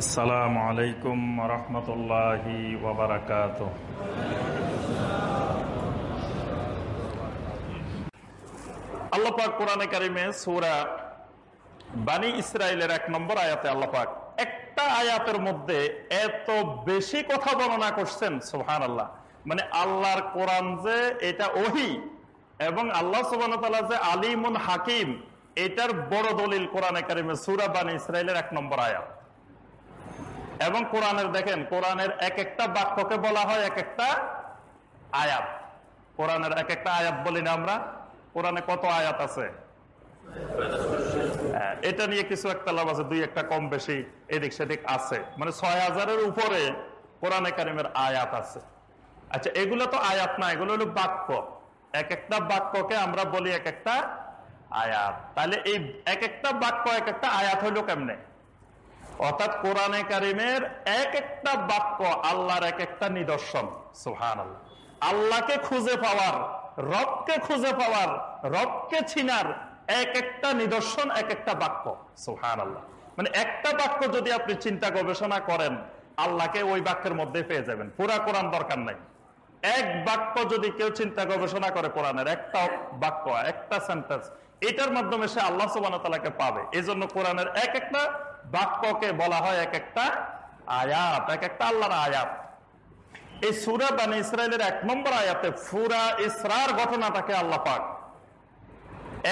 আসসালামু আলাইকুম রহমতুল্লাহি ওবরাকাত আল্লাপাক কোরআনে কারিমে সূরা বানি ইসরায়েলের এক নম্বর আয়াতে আল্লাপাক একটা আয়াতের মধ্যে এত বেশি কথা বর্ণনা করছেন সোহান আল্লাহ মানে আল্লাহর কোরআন যে এটা ওহি এবং আল্লাহ সুবান যে আলিমুন হাকিম, এটার বড় দলিল কোরআনে কারিমে সুরা বানি ইসরায়েলের এক নম্বর আয়াত। এবং কোরআনের দেখেন কোরআনের এক একটা বাক্যকে বলা হয় এক একটা আয়াত। কোরআনের এক একটা আয়াত বলি না আমরা কোরআনে কত আয়াত আছে? হ্যাঁ, এটা নিয়ে কিছু একটা লাভ আছে দুই একটা কম বেশি এদিক সেদিক আছে। মানে ছয় হাজারের উপরে কোরআনে কারিমের আয়াত আছে। আচ্ছা এগুলো তো আয়াত না এগুলো হলো বাক্য। এক একটা বাক্যকে আমরা বলি এক একটা আয়াত। তাহলে এই এক একটা বাক্য এক একটা আয়াত হইল কেমনে? অর্থাৎ কোরআনে কারিমের এক একটা বাক্য আল্লাহর এক একটা নিদর্শন। সুহান আল্লাহকে খুঁজে পাওয়ার, রবকে খুঁজে পাওয়ার, রবকে ছিনার এক একটা নিদর্শন এক একটা বাক্য। সুহান আল্লাহ মানে একটা বাক্য যদি আপনি চিন্তা গবেষণা করেন, আল্লাহকে ওই বাক্যের মধ্যে পেয়ে যাবেন। পুরা কোরআন দরকার নাই। এক বাক্য যদি কেউ চিন্তা গবেষণা করে কোরআনের, একটা বাক্য, একটা সেন্টেন্স এটার মাধ্যমে সে আল্লাহ সুবানকে পাবে। এই জন্য কোরআনের এক একটা বাক্যকে বলা হয় এক একটা আয়াত, এক একটা আল্লাহর আয়াত। এই সুরা বানি ইসরায়েলের এক নম্বর আয়াতে ফুরা ইসরার ঘটনাটাকে আল্লাহ পাক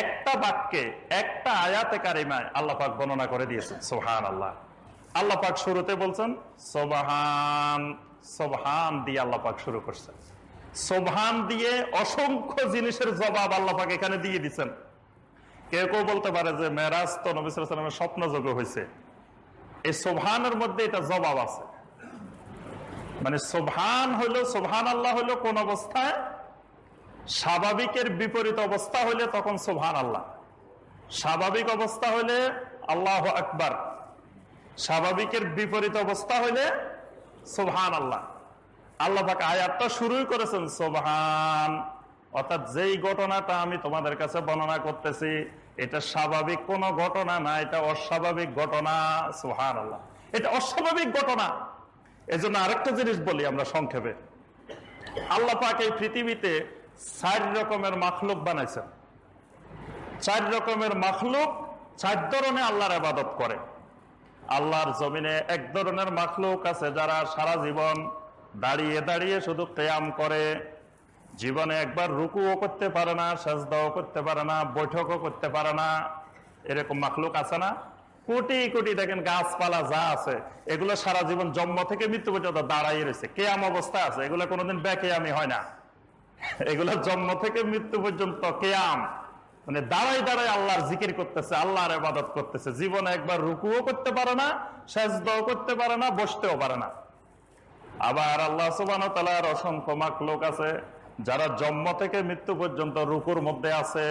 একটা বাক্যে, একটা আয়াতে কারিমায় আল্লাহ পাক বর্ণনা করে দিয়েছেন। সোহান আল্লাহ আল্লাহ পাক শুরুতে বলছেন, সোবাহান, সোবহান দিয়ে আল্লাহ পাক শুরু করছেন। সোবহান দিয়ে অসংখ্য জিনিসের জবাব আল্লাহ পাক এখানে দিয়ে দিচ্ছেন। কেউ কেউ বলতে পারে যে মেরাজ তো নবিসামের স্বপ্ন যোগ হয়েছে। এই সোভানের মধ্যে এটা জবাব আছে। মানে সোভান হইল সোভান আল্লাহ হইল কোন অবস্থায় স্বাভাবিকের বিপরীত অবস্থা হইলে তখন সোভান আল্লাহ স্বাভাবিক অবস্থা হইলে আল্লাহ আকবার। স্বাভাবিকের বিপরীত অবস্থা হইলে সোভান আল্লাহ আল্লাহ পাক আয়াতটা শুরুই করেছেন সোভান অর্থাৎ যেই ঘটনাটা আমি তোমাদের কাছে বর্ণনা করতেছি এটা স্বাভাবিক কোন ঘটনা না, এটা অস্বাভাবিক ঘটনা সোহান আল্লাহ এটা অস্বাভাবিক ঘটনা। এই জন্য আরেকটা জিনিস বলি আমরা সংক্ষেপে। আল্লাহ পাক এই পৃথিবীতে চার রকমের মাখলুক বানাইছেন। চার রকমের মাখলুক চার ধরনের আল্লাহর আবাদত করে। আল্লাহর জমিনে এক ধরনের মাখলুক আছে যারা সারা জীবন দাঁড়িয়ে দাঁড়িয়ে শুধু কেয়াম করে জীবনে একবার রুকুও করতে পারে না, সাজদাও করতে পারে না, বৈঠকও করতে পারে না, এরকম মাখলুক আছে না? কোটি কোটি দেখেন গাছপালা যা আছে, এগুলো সারা জীবন জন্ম থেকে মৃত্যু পর্যন্ত দাঁড়াই রয়েছে। কেয়াম অবস্থা আছে, এগুলো কোনোদিন বেকেয়ামি হয় না। এগুলো জন্ম থেকে মৃত্যু পর্যন্ত কেয়াম। মানে দাঁড়াই দাঁড়াই আল্লাহর জিকির করতেছে, আল্লাহর আবাদত করতেছে। জীবনে একবার রুকুও করতে পারে না, সেজদাও করতে পারে না, বসতেও পারে না। আবার আল্লাহ সুবান অসংখ্য মাকলোক আছে। যারা জন্ম থেকে মৃত্যু পর্যন্ত রুকুর মধ্যে আছে,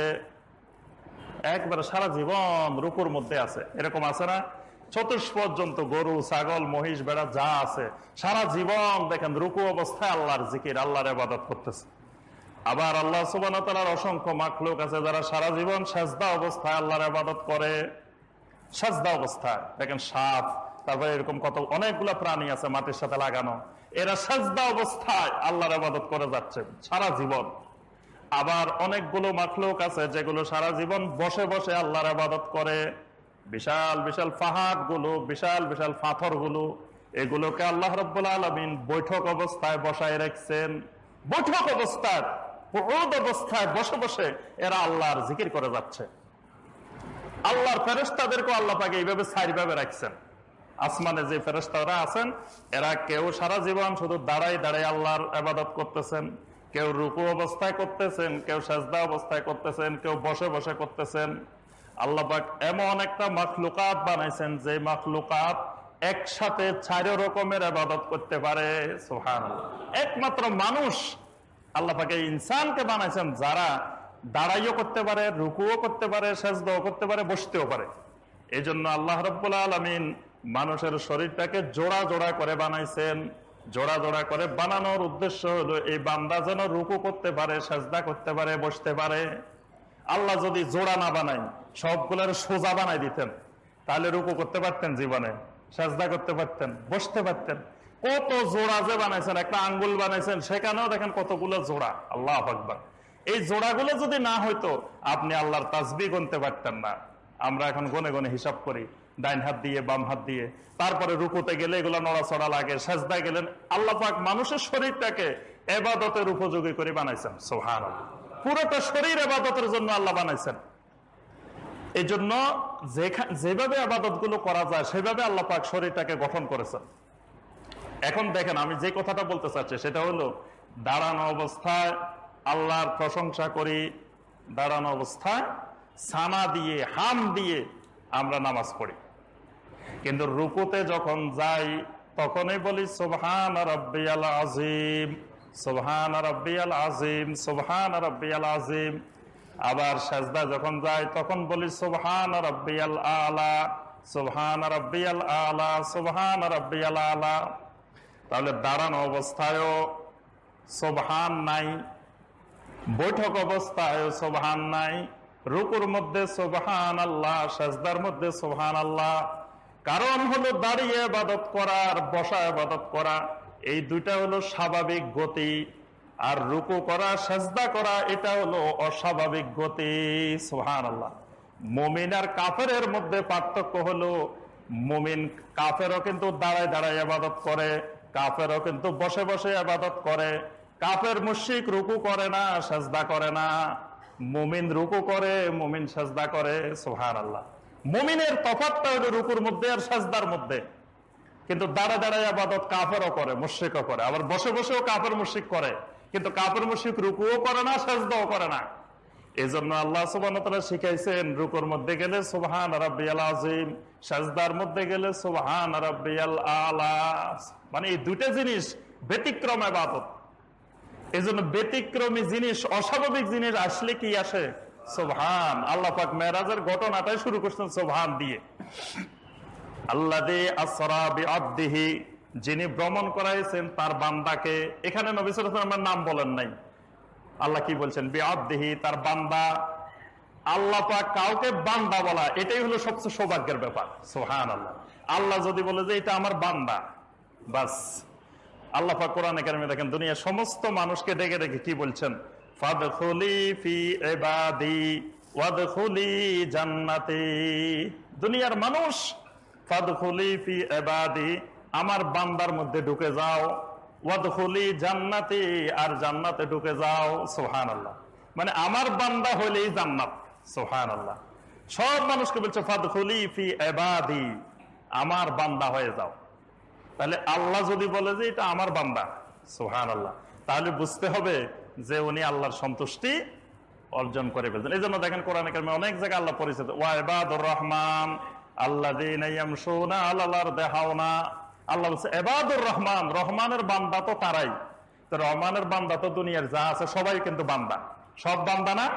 একবারে সারা জীবন রুকুর মধ্যে আছে। এরকম আছে না? চতুর্শ পর্যন্ত গরু, ছাগল, মহিষ বেড়া যা আছে, সারা জীবন দেখেন রুকু অবস্থায় আল্লাহর জিকির, আল্লাহর আবাদত করতেছে। আবার আল্লাহ সুবান অসংখ্য মাখলুক আছে যারা সারা জীবন সাজদা অবস্থায় আল্লাহর আবাদত করে। সাজদা অবস্থায়। দেখেন সাপ, তারপরে এরকম কত অনেকগুলো প্রাণী আছে মাটির সাথে লাগানো। এরা সাজদা অবস্থায় আল্লাহর আবাদত করে যাচ্ছে সারা জীবন। আবার অনেকগুলো মাখলুক আছে যেগুলো সারা জীবন বসে বসে আল্লাহর আবাদত করে। বিশাল বিশাল ফাহাদগুলো বিশাল বিশাল পাথরগুলো এগুলোকে আল্লাহ রব্বুল্লা আলমিন বৈঠক অবস্থায় বসায় রাখছেন। বৈঠক অবস্থায় অবস্থায় বসে বসে এরা আল্লাহর জিকির করে যাচ্ছে। আল্লাহর ফেরেস্তাদেরকেও আল্লাহ পাকে এইভাবে সাইভাবে রাখছেন। আসমানে যে ফেরেস্তারা আছেন, এরা কেউ সারা জীবন শুধু দাঁড়াই দাঁড়াই আল্লাহর আবাদত করতেছেন। কেউ রুকু অবস্থায় করতেছেন, কেউ সাজদা অবস্থায় করতেছেন, কেউ বসে বসে করতেছেন। আল্লাপাক এমন একটা মাখলুকাত বানাইছেন যে মাখলুকাত একসাথে চারো রকমের আবাদত করতে পারে। সোহান একমাত্র মানুষ আল্লাপাকে ইনসানকে বানাইছেন যারা দাঁড়াইও করতে পারে, রুকুও করতে পারে, সেজদাও করতে পারে, বসতেও পারে। এই জন্য আল্লাহ রব্বুল্লা আলমিন মানুষের শরীরটাকে জোড়া জোড়া করে বানাইছেন, জোড়া জোড়া করে বানানোর উদ্দেশ্য হলো এই বান্দা যেন রুকু করতে পারে, সাজদা করতে পারে, বসতে পারে। আল্লাহ যদি জোড়া না বানাই সবগুলোর সোজা বানাই দিতেন, তাহলে রুকু করতে পারতেন জীবনে, সাজদা করতে পারতেন, বসতে পারতেন। কত জোড়া যে বানাইছেন, একটা আঙ্গুল বানাইছেন, সেখানেও দেখেন কতগুলো জোড়া। আল্লাহ আকবর। এই জোড়াগুলো যদি না হইতো, আপনি আল্লাহর তাসবি গুনতে পারতেন না। আমরা এখন গনে গনে হিসাব করি ডাইন হাত দিয়ে, বাম হাত দিয়ে। তারপরে রুকুতে গেলে এগুলো নড়াচড়া লাগে, সাজদায় গেলেন। আল্লাহ পাক মানুষের শরীরটাকে এবাদতের উপযোগী করে বানাইছেন সোহান পুরোটা শরীর এবাদতের জন্য আল্লাহ বানাইছেন। এই জন্য যেভাবে আবাদতগুলো করা যায়, সেভাবে আল্লাহ পাক শরীরটাকে গঠন করেছেন। এখন দেখেন, আমি যে কথাটা বলতে চাচ্ছি, সেটা হলো, দাঁড়ানো অবস্থায় আল্লাহর প্রশংসা করি, দাঁড়ানো অবস্থায় সানা দিয়ে, হাম দিয়ে আমরা নামাজ পড়ি। কিন্তু রুকুতে যখন যাই, তখনই বলি, সোবহান রব্বিয়াল আজিম সোবহান রব্বিয়াল আজিম সোবহান রব্বিয়াল আজিম আবার সাজদা যখন যাই তখন বলি, সোবহান রব্বিয়াল আলা, সোবহান রব্বিয়াল আলা, সোবহান রব্বিয়াল আলা। তাহলে দাঁড়ানো অবস্থায়ও সোবহান নাই, বৈঠক অবস্থায় সোবহান নাই, রুকুর মধ্যে সোবহান আল্লাহ সাজদার মধ্যে সোবহান আল্লাহ কারণ হলো দাঁড়িয়ে আবাদত করা আর বসা আবাদত করা। এই দুইটা হলো স্বাভাবিক গতি। আর রুকু করা, সাজদা করা, এটা হলো অস্বাভাবিক গতি। সোহান আল্লাহ মমিন আর কাফের মধ্যে পার্থক্য হলো, মমিন কাফেরও কিন্তু দাঁড়ায় দাঁড়ায় আবাদত করে, কাফেরও কিন্তু বসে বসে আবাদত করে। কাফের মুশিক রুকু করে না, সাজদা করে না। মুমিন রুকু করে, মুমিন সাজদা করে সোহান আল্লাহ মুমিনের তফাতটা হলো রুকুর মধ্যে আর সাজদার মধ্যে। কিন্তু দাঁড়া দাঁড়ায় আবাদত কাফেরও করে, মুশ্রিকও করে। আবার বসে বসেও কাফের মুশ্রিক করে। কিন্তু কাফের মুশ্রিক রুকুও করে না, সাজদাও করে না। এই জন্য আল্লাহ শিখাইছেন, রুকুর মধ্যে গেলে রাব্বিয়াল আজিম সাজদার মধ্যে গেলে রাব্বিয়াল আলা। মানে এই দুইটা জিনিস ব্যতিক্রম আবাদত। এই জন্য ব্যতিক্রমী জিনিস, অস্বাভাবিক জিনিস আসলে কি আসে? সোভান আল্লাহ পাক মেরাজের ঘটনাটাই শুরু করছেন সোভান দিয়ে। যিনি ভ্রমণ করাইছেন তার বান্দাকে, এখানে নবিসের নাম বলেন নাই। আল্লাহ কি বলছেন? তার বান্দা। আল্লাহ পাক কাউকে বান্দা বলা, এটাই হলো সবচেয়ে সৌভাগ্যের ব্যাপার। সোহান আল্লাহ আল্লাহ যদি বলে যে এটা আমার বান্দা, বাস। আল্লাহ পাক কোরআনে কারিমে দেখেন, দুনিয়ার সমস্ত মানুষকে ডেকে ডেকে কি বলছেন? জান্নাতি। দুনিয়ার মানুষ আমার বান্দার মধ্যে ঢুকে যাও। ওয়াদখুলি জান্নাতি, আর জান্নাতে ঢুকে যাও। সুবহানাল্লাহ। মানে আমার বান্দা হইলেই জান্নাত। সুবহানাল্লাহ। সব মানুষকে বলছে, ফাদখুলি ফি ইবাদি, আমার বান্দা হয়ে যাও। তাহলে আল্লাহ যদি বলে যে, এটা আমার বান্দা। সুহান আল্লাহ তাহলে বুঝতে হবে যে উনি আল্লাহর সন্তুষ্টি অর্জন করে ফেলছেন। এই জন্য দেখেন কোরআন কারিমে অনেক জায়গায় আল্লাহ পরিচিত। ওয়াইবাদুর রহমান আল্লাহ দেহাওনা আল্লাহ বলছে এবাদুর রহমান, রহমানের বান্দা তো তারাই। তো রহমানের বান্দা তো দুনিয়ার যা আছে সবাই কিন্তু বান্দা। সব বান্দা না?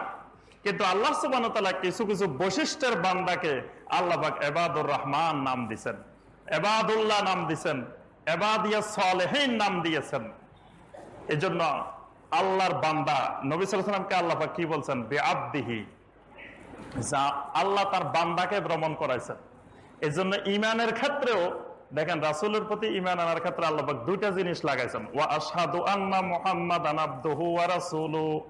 কিন্তু আল্লাহ সুবান কিছু কিছু বৈশিষ্ট্যের বান্দাকে আল্লাহ এবাদুর রহমান নাম দিছেন। এবাদুল্লাহ নাম দিছেন। এবাদিয়া সালেহীন নাম দিয়েছেন। এই জন্য আল্লাহর বান্দা। নবী সালামকে আল্লাহ কি বলছেন? বেআদিহি যা আল্লাহ তার বান্দাকে ভ্রমণ করাইছেন। এই জন্য ইমানের ক্ষেত্রেও, দেখেন রাসুলের প্রতি ইমান আনার ক্ষেত্রে আল্লাহাক দুইটা জিনিস লাগাইছেন। ওয়া আশহাদু আন্না মুহাম্মাদান আবদুহু ওয়া রাসূলুহু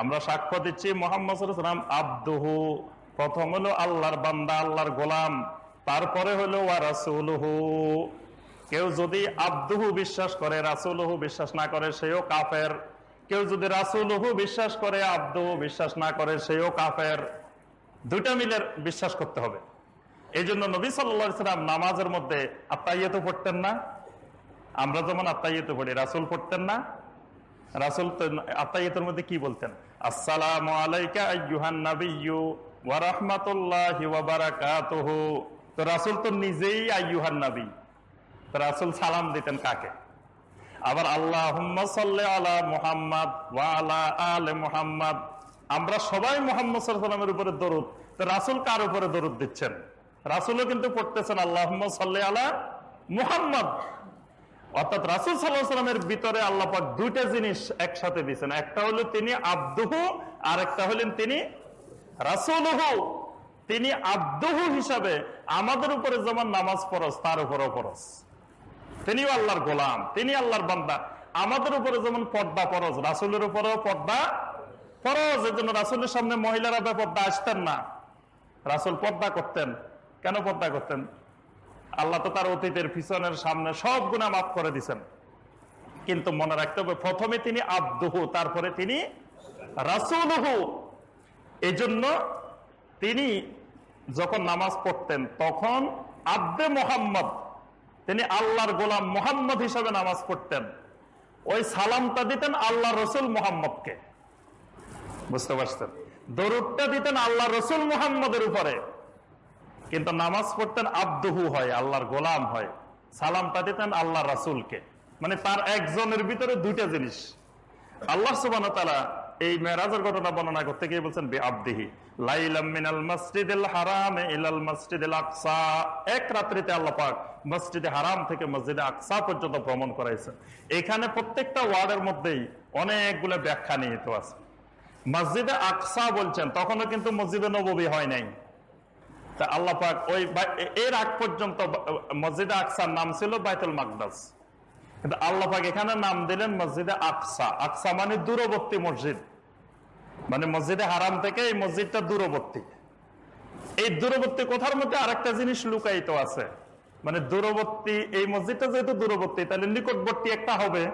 আমরা সাক্ষ্য দিচ্ছি মোহাম্মদ সাল্লাল্লাহু আব্দুহু। প্রথম হলো আল্লাহর বান্দা, আল্লাহর গোলাম। তারপরে হলো ওয়া রাসূলুহু। কেউ যদি আব্দুহু বিশ্বাস করে, রাসূলুহু বিশ্বাস না করে, সেও কাফের। কেউ যদি রাসূলুহু বিশ্বাস করে, আব্দুহু বিশ্বাস না করে, সেও কাফের। দুইটা মিলে বিশ্বাস করতে হবে। এই জন্য নবী সাল্লাম নামাজের মধ্যে আত্মাইয়ত পড়তেন না। আমরা যেমন আত্মাইয়ত পড়ি, রাসুল পড়তেন না। রাসুল তো আত্মাইয়তের মধ্যে কি বলতেন? আসসালাম আলাইকা তো রাসুল তো নিজেই আইয়ুহান নবী। তো রাসুল সালাম দিতেন কাকে? আবার আল্লাহ আলা মুহাম্মদ আমরা সবাই মোহাম্মদ সাল্লামের উপরে দরুদ। রাসুল কার উপরে দরুদ দিচ্ছেন? রাসুলও কিন্তু পড়তেছেন আল্লাহ সাল্লাহ আলা মুহাম্মদ। অর্থাৎ রাসুল সাল্লাহামের ভিতরে আল্লাপাক দুইটা জিনিস একসাথে দিচ্ছেন একটা হলো তিনি আব্দুহু, আর একটা হলেন তিনি রাসুলহু। তিনি আব্দহু হিসাবে আমাদের উপরে যেমন নামাজ ফরজ, তার উপরেও ফরজ। তিনিও আল্লাহর গোলাম, তিনি আল্লাহর বান্দা। আমাদের উপরে যেমন পর্দা ফরজ, রাসুলের উপরেও পর্দা ফরজ। এর জন্য রাসুলের সামনে মহিলারা বেপর্দা আসতেন না। রাসুল পর্দা করতেন। কেন পর্দা করতেন? আল্লাহ তো তার অতীতের পিছনের সামনে সব গুণা মাফ করে দিছেন। কিন্তু মনে রাখতে হবে, প্রথমে তিনি আব্দুহু, তারপরে তিনি রাসুলহু। এই জন্য তিনি যখন নামাজ পড়তেন, তখন আব্দে মোহাম্মদ তিনি আল্লাহর গোলাম মোহাম্মদ হিসাবে নামাজ পড়তেন। ওই সালামটা দিতেন আল্লাহ রসুল মোহাম্মদকে। বুঝতে পারছেন? দরুদটা দিতেন আল্লাহ রসুল মোহাম্মদের উপরে। কিন্তু নামাজ পড়তেন আব্দুহু হয়, আল্লাহর গোলাম হয়। সালামটা দিতেন আল্লাহ রাসুলকে। মানে তার একজনের ভিতরে দুইটা জিনিস। আল্লাহ সুবান এই মেরাজের ঘটনা বর্ণনা করতে গিয়ে বলছেন, বে আব্দিহি। এক রাত্রিতে আল্লাহ মসজিদে হারাম থেকে মসজিদে আকসা পর্যন্ত ভ্রমণ এখানে প্রত্যেকটা ওয়ার্ডের মধ্যেই অনেকগুলো ব্যাখ্যা নিহিত আছে। মসজিদে আকসা বলছেন, তখনও কিন্তু মসজিদে হয় নাই। তা ওই এর আগ পর্যন্ত মসজিদে আকসার নাম ছিল বাইতুল মাকদাস। কিন্তু আল্লাহ পাক এখানে নাম দিলেন মসজিদে আকসা। আকসা মানে দূরবর্তী মসজিদ। মানে মসজিদে হারাম থেকে এই মসজিদটা দূরবর্তী। এই দূরবর্তী কোথার মধ্যে আরেকটা জিনিস লুকায়িত আছে? মানে দূরবর্তী, এই মসজিদটা যেহেতু দূরবর্তী, তাহলে নিকটবর্তী একটা হবে।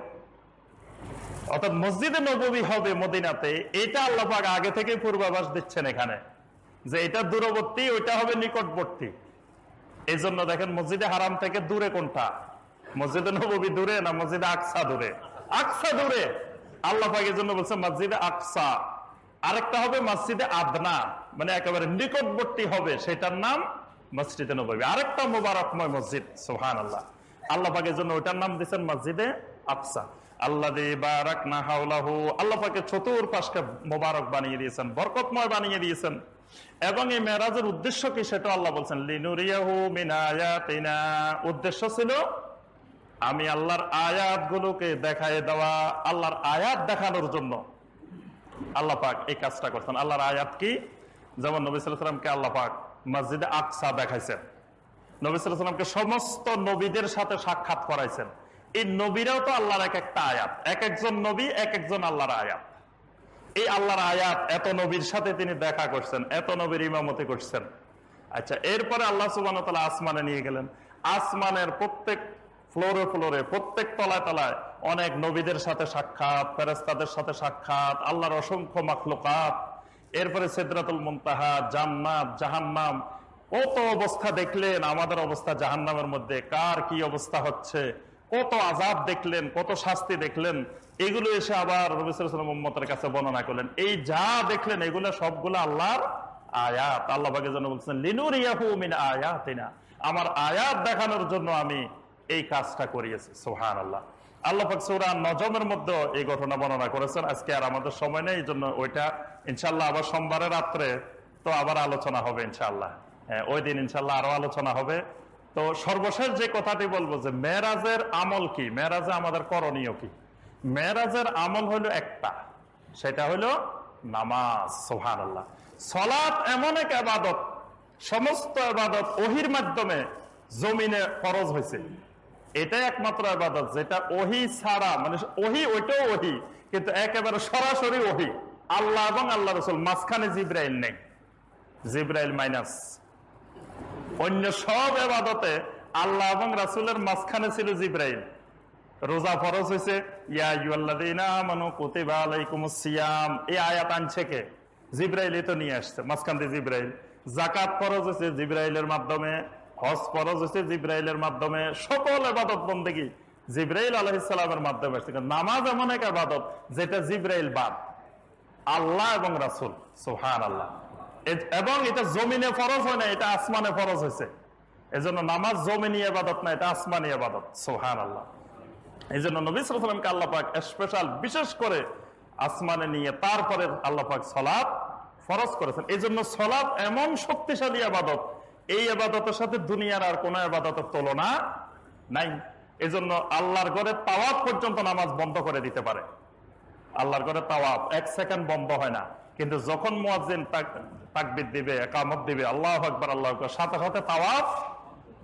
অর্থাৎ মসজিদে নবী হবে মদিনাতে, এটা আল্লাপাক আগে থেকে পূর্বাভাস দিচ্ছেন এখানে। যে এটা দূরবর্তী, ওইটা হবে নিকটবর্তী। এই জন্য দেখেন মসজিদে হারাম থেকে দূরে কোনটা? মসজিদে নবী দূরে না মসজিদে আকসা দূরে? আকসা দূরে। আল্লাহ পাকের জন্য বলছে মসজিদে আকসা। আরেকটা হবে মসজিদে আদনা মানে একেবারে নিকটবর্তী হবে, সেটার নাম মসজিদে নবী আরেকটা মোবারকময় মসজিদ সোহান আল্লাহ আল্লাহ পাকের জন্য ওইটার নাম দিচ্ছেন মসজিদে আফসা আল্লাহ বারাক না হাউলাহু চতুর্পাশকে মোবারক বানিয়ে দিয়েছেন বানিয়ে দিয়েছেন। এবং এই মেরাজের উদ্দেশ্য কি সেটা আল্লাহ বলছেন, লিনুরিয়াহু উদ্দেশ্য ছিল, আমি আল্লাহর আয়াত গুলোকে দেখায় দেওয়া, আল্লাহর আয়াত দেখানোর জন্য। আল্লাহ পাক এই কাজটা করছেন। আল্লাহর আয়াত কি? যেমন নবী সাল্লামকে আল্লাহ পাক মসজিদে আকসা দেখাইছেন। নবী সাল্লামকে সমস্ত নবীদের সাথে সাক্ষাৎ করাইছেন। এই নবীরাও তো আল্লাহর এক একটা আয়াত। এক একজন নবী, এক একজন আল্লাহর আয়াত। এই আল্লাহর আয়াত এত নবীর সাথে তিনি দেখা করছেন, এত নবীর ইমামতি করছেন। আচ্ছা এরপরে আল্লাহ সুবান আসমানে নিয়ে গেলেন। আসমানের প্রত্যেক ফ্লোরে ফ্লোরে প্রত্যেক তলায় তলায় অনেক নবীদের সাথে সাক্ষাৎ ফেরেস্তাদের সাথে সাক্ষাৎ, আল্লাহর অসংখ্য মাখলুকাত। এরপরে সেদরাতুল মুনতাহা, জান্নাত, জাহান্নাম। কত অবস্থা দেখলেন, আমাদের অবস্থা জাহান্নামের মধ্যে। কার কি অবস্থা হচ্ছে? কত আজাব দেখলেন, কত শাস্তি দেখলেন। এগুলো এসে আবার রবিসামের কাছে বর্ণনা করলেন। এই যা দেখলেন, এগুলো সবগুলো আল্লাহর আয়াত। আল্লাহ যেন বলছেন লিনুর ইয়াহু মিন আয়াতিনা। আমার আয়াত দেখানোর জন্য আমি এই কাজটা করিয়েছি। সোহান আল্লাহ আল্লাহ নজমের মধ্যে এই ঘটনা বর্ণনা করেছেন। আজকে আর আমাদের সময় নেই এই জন্য ওইটা ইনশাল্লাহ আবার সোমবারের রাত্রে তো আবার আলোচনা হবে ইনশাল্লাহ হ্যাঁ ওই দিন ইনশাল্লাহ আরও আলোচনা হবে। তো সর্বশেষ যে কথাটি বলব যে মেরাজের আমল কি? মেরাজে আমাদের করণীয় কি? মেরাজের আমল হলো একটা, সেটা হলো নামাজ সোহান আল্লাহ সলাপ এমন এক আবাদত, সমস্ত আবাদত ওহির মাধ্যমে জমিনে ফরজ হয়েছে। এটাই একমাত্র আবাদত যেটা ওহি ছাড়া মানে ওহি, ওইটাও ওহি, কিন্তু একেবারে সরাসরি ওহি। আল্লাহ এবং আল্লাহ রসুল, মাঝখানে জিব্রাইল নেই। জিব্রাইল মাইনাস। অন্য সব এবাদতে আল্লাহ এবং রাসুলের মাঝখানে ছিল জিব্রাইল। রোজা ফরজ হয়েছে। এই আয়াত আনছে কে? জিব্রাইল তো নিয়ে আসছে, মাঝখান দিয়ে জিব্রাইল। জাকাত ফরজ হয়েছে জিব্রাইলের মাধ্যমে। হজ ফরজ হয়েছে, জিব্রাইলের মাধ্যমে সকল আবাদত বন্দেগী জিব্রাইল আলহিসামের মাধ্যমে আসছে। নামাজ এমন এক আবাদত যেটা জিব্রাইল বাদ। আল্লাহ এবং রাসুল সোহান আল্লাহ এবং এটা জমিনে ফরজ হয় না, এটা আসমানে ফরজ হয়েছে। এজন্য নামাজ জমিনি আবাদত না, এটা আসমানি আবাদত সোহান আল্লাহ এই জন্য নবী সালামকে আল্লাহ পাক স্পেশাল বিশেষ করে আসমানে নিয়ে তারপরে আল্লাহ পাক সলাপ ফরজ করেছেন। এই জন্য সলাপ এমন শক্তিশালী আবাদত এই আবাদতের সাথে দুনিয়ার আর কোন আবাদতের তুলনা নাই। এই জন্য আল্লাহর ঘরে তাওয়াব পর্যন্ত নামাজ বন্ধ করে দিতে পারে। আল্লাহর ঘরে তাওয়াব এক সেকেন্ড বন্ধ হয় না। কিন্তু যখন মুয়াজ্জিন তাকবির দিবে, একামত দিবে, আল্লাহ আকবর, আল্লাহ সাথে সাথে তাওয়াফ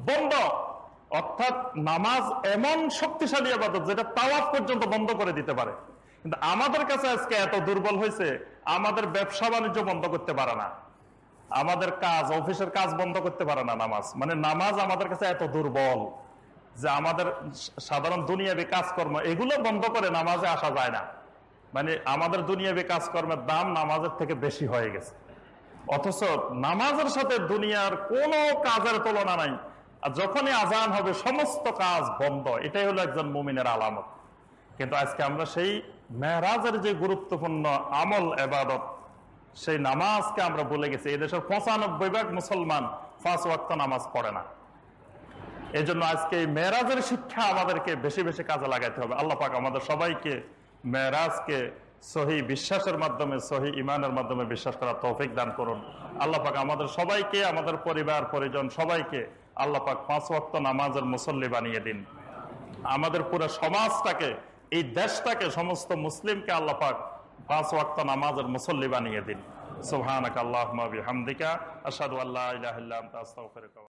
বন্ধ। অর্থাৎ নামাজ এমন শক্তিশালী আবাদত যেটা তাওয়াফ পর্যন্ত বন্ধ করে দিতে পারে। কিন্তু আমাদের কাছে আজকে এত দুর্বল হয়েছে, আমাদের ব্যবসা বাণিজ্য বন্ধ করতে পারে না। আমাদের কাজ, অফিসের কাজ বন্ধ করতে পারে না নামাজ। মানে নামাজ আমাদের কাছে এত দুর্বল যে আমাদের সাধারণ দুনিয়াবি কাজকর্ম এগুলো বন্ধ করে নামাজে আসা যায় না। মানে আমাদের দুনিয়াবি কাজকর্মের দাম নামাজের থেকে বেশি হয়ে গেছে। অথচ নামাজের সাথে দুনিয়ার কোনো কাজের তুলনা নাই। আর যখনই আজান হবে, সমস্ত কাজ বন্ধ। এটাই হলো একজন মুমিনের আলামত। কিন্তু আজকে আমরা সেই মেহরাজের যে গুরুত্বপূর্ণ আমল, এবাদত সেই নামাজকে আমরা বলে গেছি। এই দেশের পঁচানব্বই ভাগ মুসলমান পাঁচ ওয়াক্ত নামাজ পড়ে না। এই জন্য আজকে এই মেয়েরাজের শিক্ষা আমাদেরকে বেশি বেশি কাজে লাগাইতে হবে। আল্লাহ পাক আমাদের সবাইকে মেয়েরাজকে সহি বিশ্বাসের মাধ্যমে, সহি ইমানের মাধ্যমে বিশ্বাস করার তৌফিক দান করুন। আল্লাহ পাক আমাদের সবাইকে, আমাদের পরিবার, পরিজন সবাইকে আল্লাহ পাক পাঁচ ওয়াক্ত নামাজের মুসল্লি বানিয়ে দিন। আমাদের পুরো সমাজটাকে, এই দেশটাকে, সমস্ত মুসলিমকে আল্লাহ পাক পাঁচ ওয়াক্ত নামাজের মুসল্লি বানিয়ে দিন সুবহানাক আল্লাহুম্মা বিহামদিকা আশহাদু আল্লা ইলাহা ইল্লা আনতা আস্তাগফিরুকা